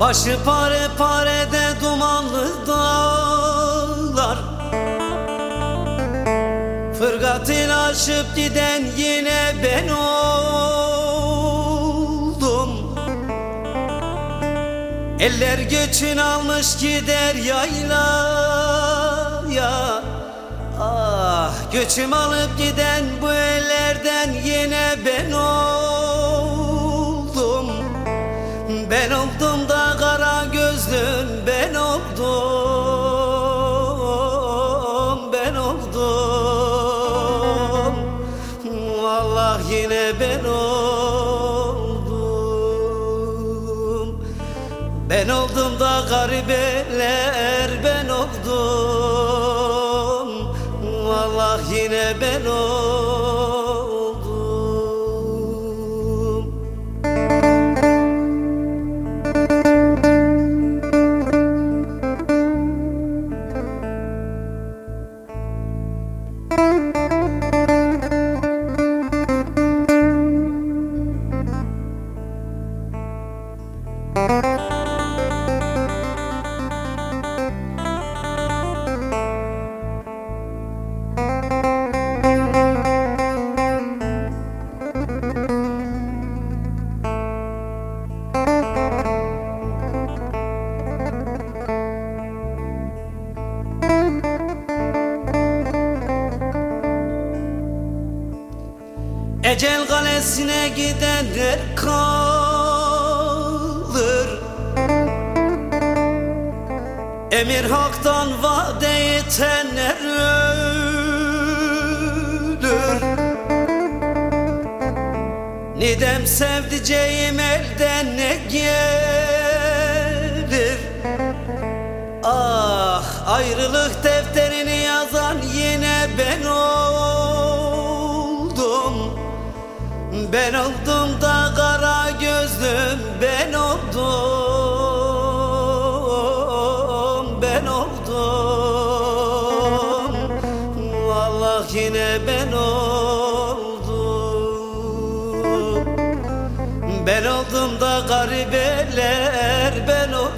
Başı pare parede dumanlı dağ. Fırgatıyla aşıp giden yine ben oldum. Eller göçün almış gider yayla ya Ah göçüm alıp giden bu ellerden yine ben oldum Yine ben oldum. Ben oldum da garibeler ben oldum. Vallahi yine ben oldum Ecel kalesine gidenler kalır Emir haktan vaade yetenler ölür Nidem sevdiceğim elden ne gelir? Ah ayrılık defterini yazan yine ben oldum. Ben oldum Yine ben oldum. Ben oldum da garibeler ben oldum.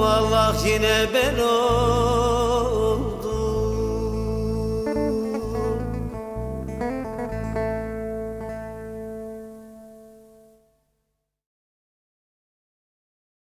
Vallahi yine ben oldum